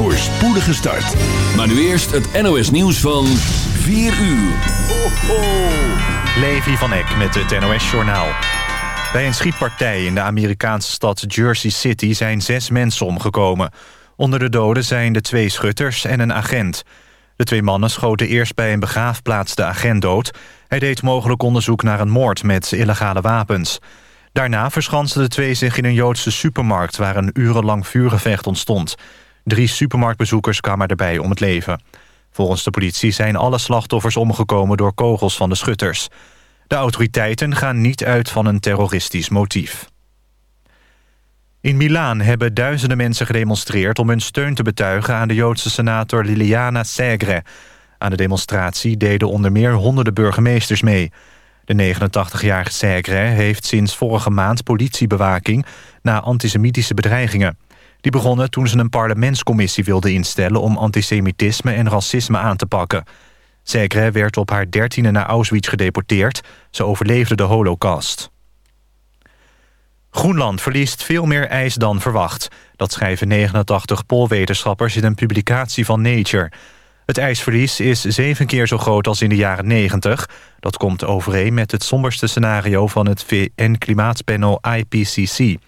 voor spoedige start. Maar nu eerst het NOS nieuws van 4 uur. Ho, ho. Levi van Eck met het NOS Journaal. Bij een schietpartij in de Amerikaanse stad Jersey City zijn zes mensen omgekomen. Onder de doden zijn de twee schutters en een agent. De twee mannen schoten eerst bij een begraafplaats de agent dood. Hij deed mogelijk onderzoek naar een moord met illegale wapens. Daarna verschansten de twee zich in een Joodse supermarkt... waar een urenlang vuurgevecht ontstond. Drie supermarktbezoekers kwamen erbij om het leven. Volgens de politie zijn alle slachtoffers omgekomen door kogels van de schutters. De autoriteiten gaan niet uit van een terroristisch motief. In Milaan hebben duizenden mensen gedemonstreerd... om hun steun te betuigen aan de Joodse senator Liliana Segre. Aan de demonstratie deden onder meer honderden burgemeesters mee. De 89-jarige Segre heeft sinds vorige maand politiebewaking... na antisemitische bedreigingen. Die begonnen toen ze een parlementscommissie wilde instellen... om antisemitisme en racisme aan te pakken. Segre werd op haar dertiende naar Auschwitz gedeporteerd. Ze overleefde de holocaust. Groenland verliest veel meer ijs dan verwacht. Dat schrijven 89 poolwetenschappers in een publicatie van Nature. Het ijsverlies is zeven keer zo groot als in de jaren 90. Dat komt overeen met het somberste scenario van het VN-klimaatpanel IPCC.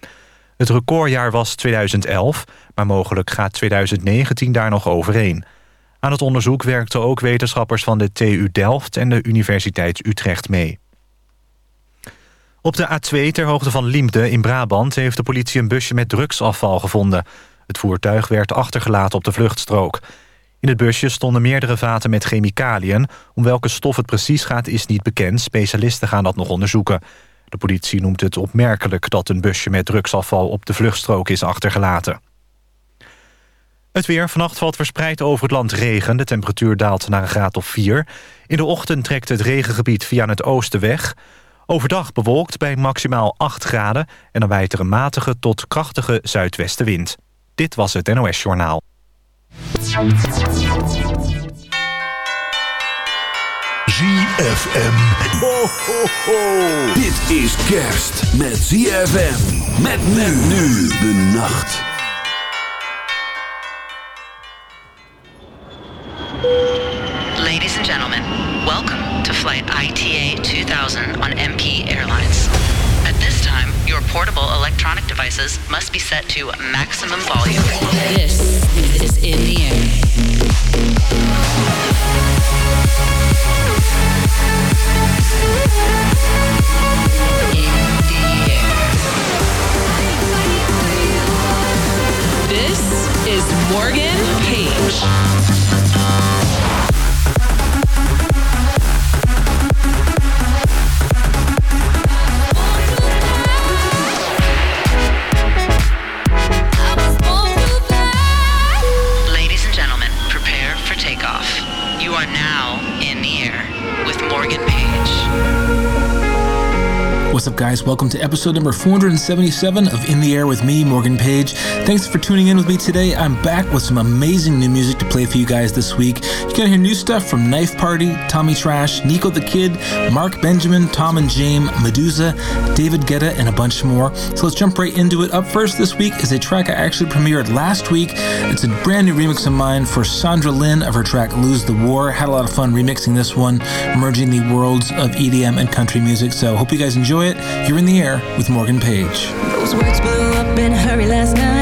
Het recordjaar was 2011, maar mogelijk gaat 2019 daar nog overheen. Aan het onderzoek werkten ook wetenschappers van de TU Delft en de Universiteit Utrecht mee. Op de A2 ter hoogte van Liemde in Brabant... heeft de politie een busje met drugsafval gevonden. Het voertuig werd achtergelaten op de vluchtstrook. In het busje stonden meerdere vaten met chemicaliën. Om welke stof het precies gaat is niet bekend. Specialisten gaan dat nog onderzoeken. De politie noemt het opmerkelijk dat een busje met drugsafval... op de vluchtstrook is achtergelaten. Het weer. Vannacht valt verspreid over het land regen. De temperatuur daalt naar een graad of 4. In de ochtend trekt het regengebied via het oosten weg... Overdag bewolkt bij maximaal 8 graden... en dan waait er een matige tot krachtige zuidwestenwind. Dit was het NOS Journaal. ZFM. Ho, ho, ho. Dit is kerst met ZFM. Met men nu de nacht. Ladies and gentlemen, welcome to flight ITA 2000 on MP Airlines. Portable electronic devices must be set to maximum volume. This is in the air. This is Morgan Page. What's up, guys? Welcome to episode number 477 of In the Air with me, Morgan Page. Thanks for tuning in with me today. I'm back with some amazing new music to play for you guys this week. You're gonna hear new stuff from Knife Party, Tommy Trash, Nico the Kid, Marc Benjamin, Tom and James, Meduza, David Guetta, and a bunch more. So let's jump right into it. Up first this week is a track I actually premiered last week. It's a brand new remix of mine for Sandra Lynn of her track Lose the War. Had a lot of fun remixing this one, merging the worlds of EDM and country music. So hope you guys enjoy it. You're in the air with Morgan Page. Those words blew up in hurry last night.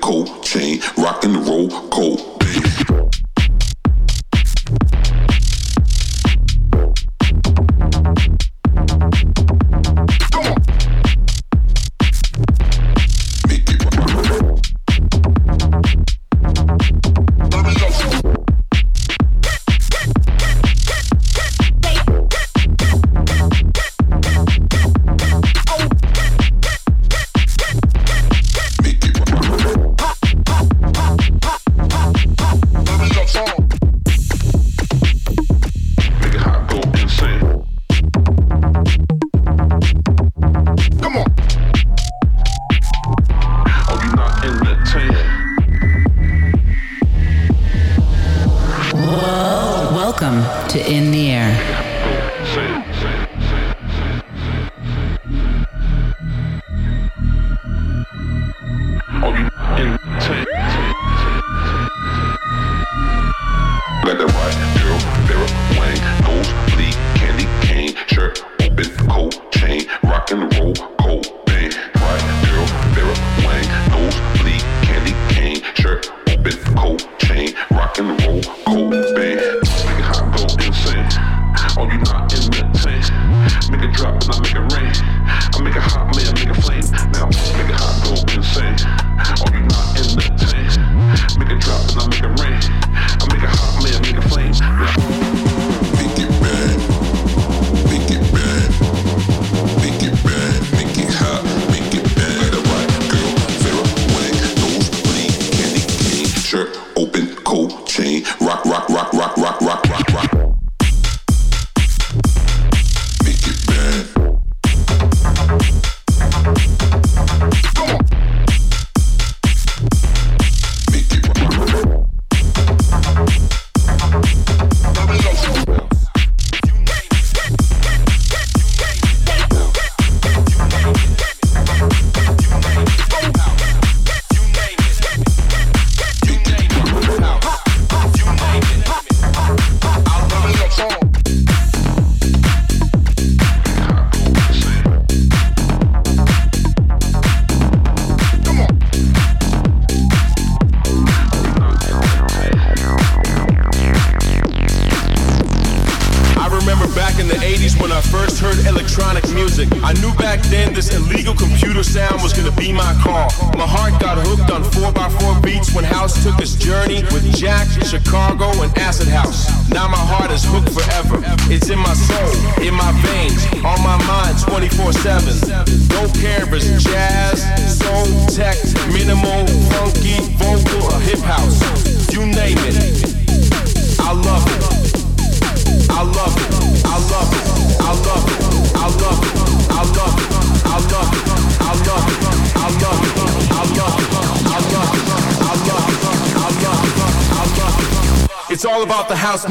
cold chain, rockin' the roll cold.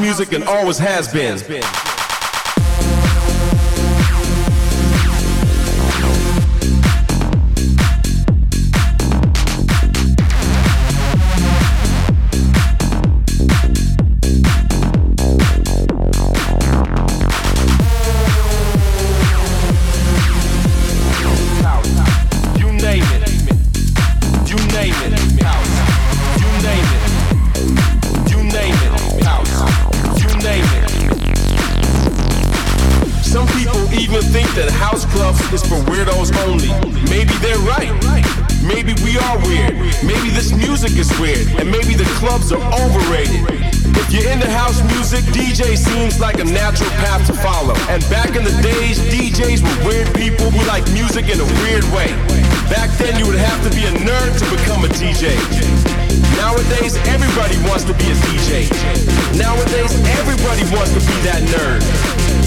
music and always has been. You name it. You name it. even think that house clubs is for weirdos only. Maybe they're right. Maybe we are weird. Maybe this music is weird. And maybe the clubs are overrated. If you're into house music, DJ seems like a natural path to follow. And back in the days, DJs were weird people who liked music in a weird way. Back then, you would have to be a nerd to become a DJ. Nowadays, everybody wants to be a DJ. Nowadays, everybody wants to be that nerd.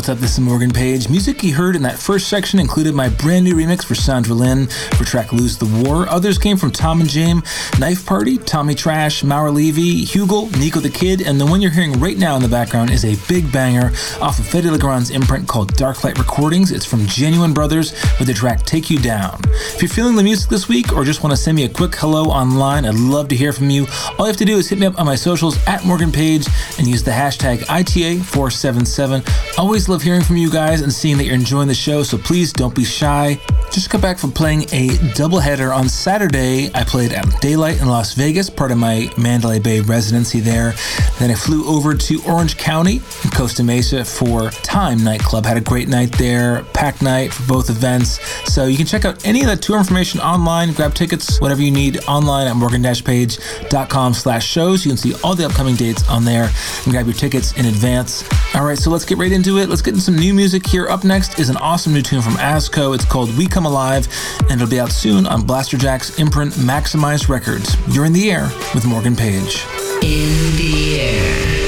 what's up? This is Morgan Page. Music you heard in that first section included my brand new remix for Sandra Lynn for track Lose the War. Others came from Tom and James, Knife Party, Tommy Trash, Maura Levy, Hugel, Nico the Kid, and the one you're hearing right now in the background is a big banger off of Fedde Le Grand's imprint called Darklight Recordings. It's from Genuine Brothers with the track Take You Down. If you're feeling the music this week or just want to send me a quick hello online, I'd love to hear from you. All you have to do is hit me up on my socials at Morgan Page and use the hashtag ITA477. Always love hearing from you guys and seeing that you're enjoying the show, so please don't be shy. Just got back from playing a doubleheader on Saturday. I played at Daylight in Las Vegas, part of my Mandalay Bay residency there. Then I flew over to Orange County in Costa Mesa for Time Nightclub. Had a great night there, packed night for both events. So you can check out any of that tour information online, grab tickets, whatever you need online at morgan-page.com slash shows. You can see all the upcoming dates on there and grab your tickets in advance. All right, so let's get right into it. Let's get into some new music here. Up next is an awesome new tune from Asco. It's called We Come Alive, and it'll be out soon on Blasterjaxx's imprint Maxximize Records. You're in the air with Morgan Page. In the air.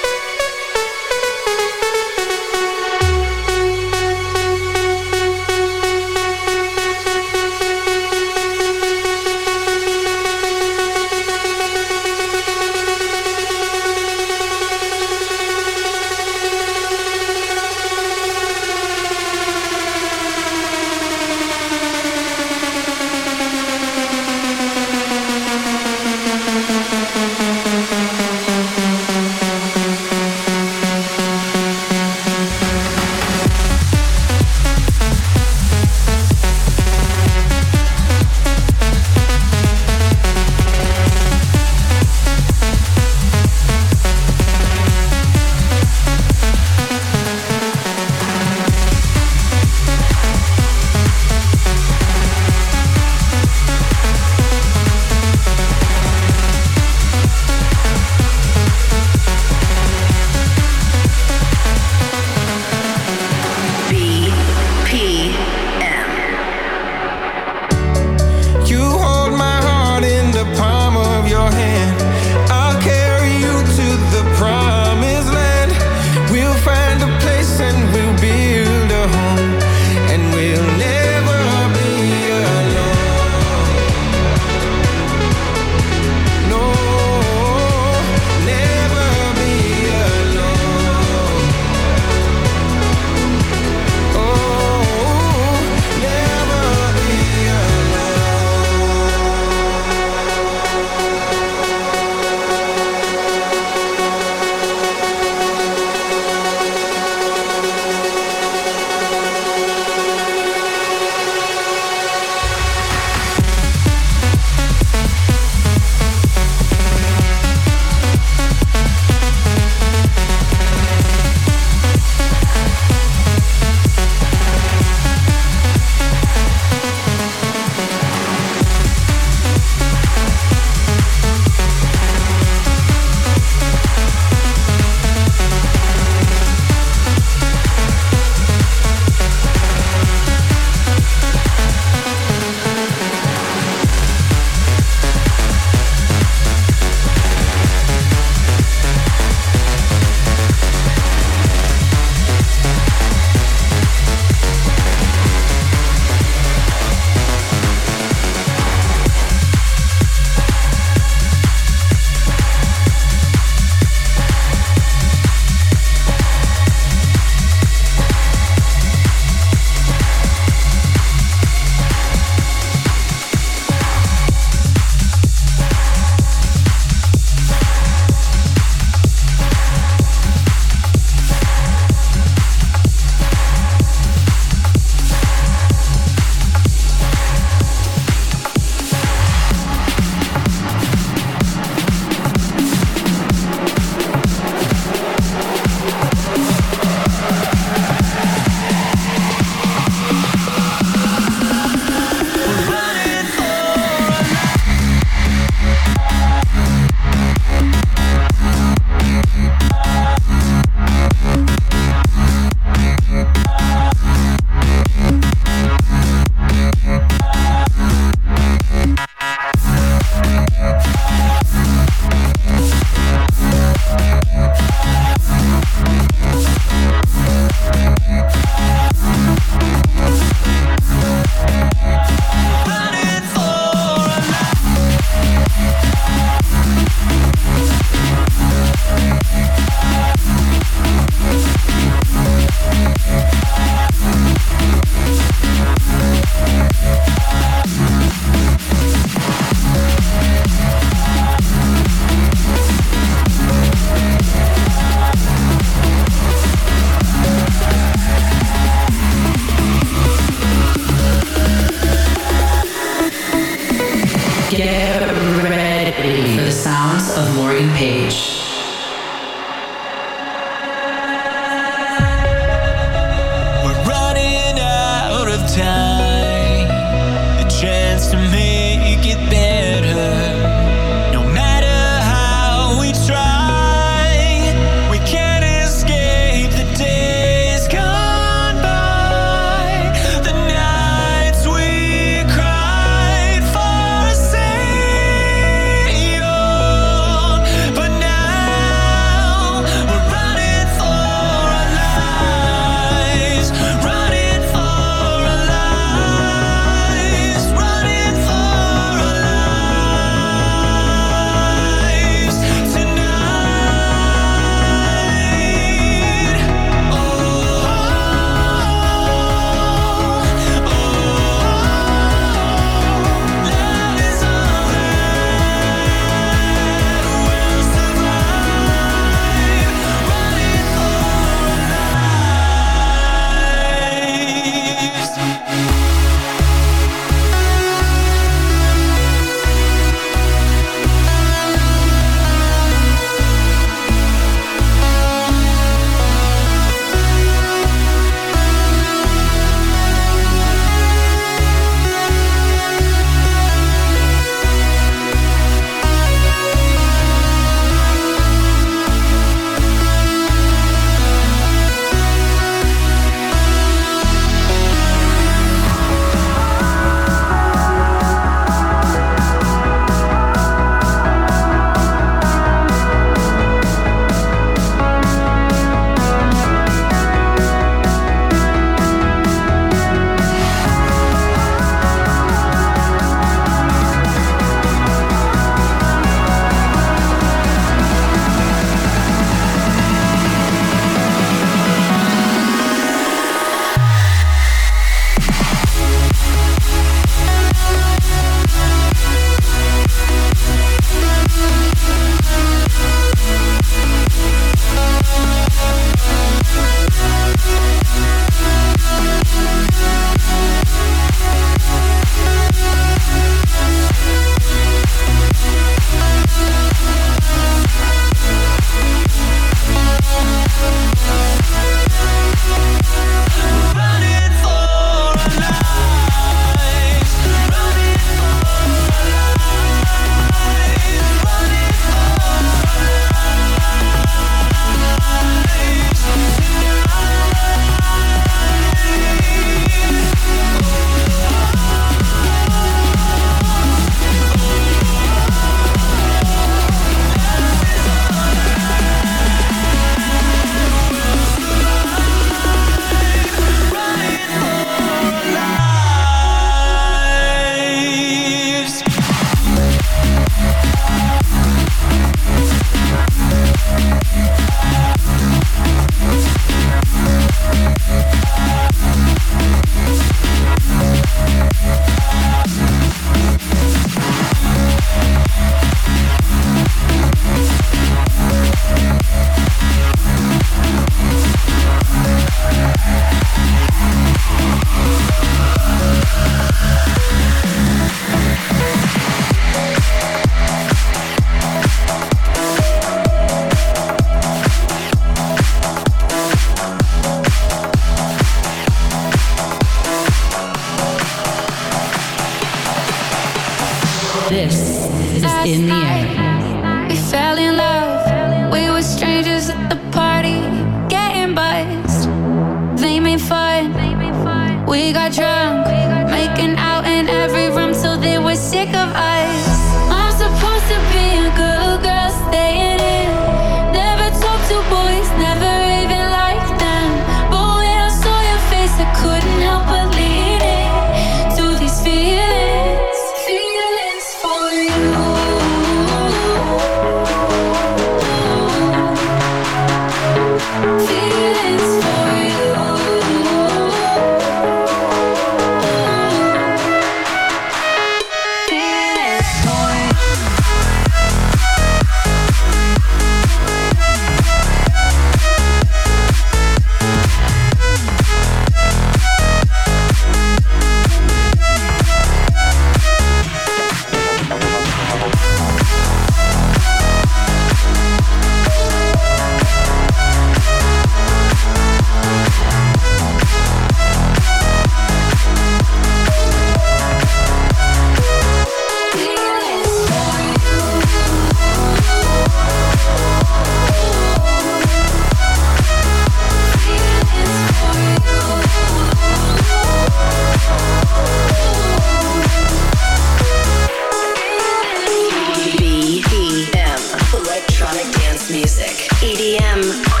music, EDM,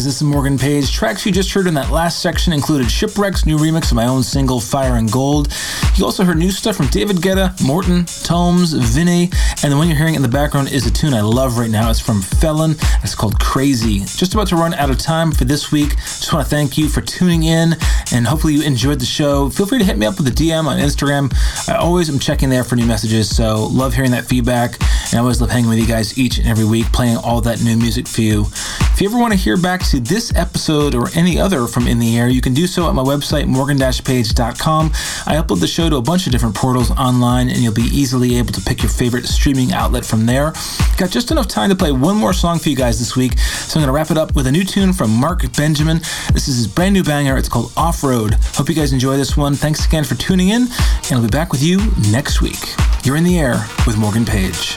guys? This is Morgan Page. Tracks you just heard in that last section included Shipwreck's new remix of my own single, Fire and Gold. You also heard new stuff from David Guetta, Morten, Tomes, Vinny, and the one you're hearing in the background is a tune I love right now. It's from Felon. It's called Crazy. Just about to run out of time for this week. Just want to thank you for tuning in, and hopefully you enjoyed the show. Feel free to hit me up with a DM on Instagram. I always am checking there for new messages, so love hearing that feedback, and I always love hanging with you guys each and every week, playing all that new music for you. If you ever want to hear back to this episode or any other from In the Air, you can do so at my website, morgan-page.com. I upload the show to a bunch of different portals online, and you'll be easily able to pick your favorite streaming outlet from there. Got just enough time to play one more song for you guys this week, so I'm going to wrap it up with a new tune from Marc Benjamin. This is his brand new banger. It's called Off Road. Hope you guys enjoy this one. Thanks again for tuning in, and I'll be back with you next week. You're in the air with Morgan Page.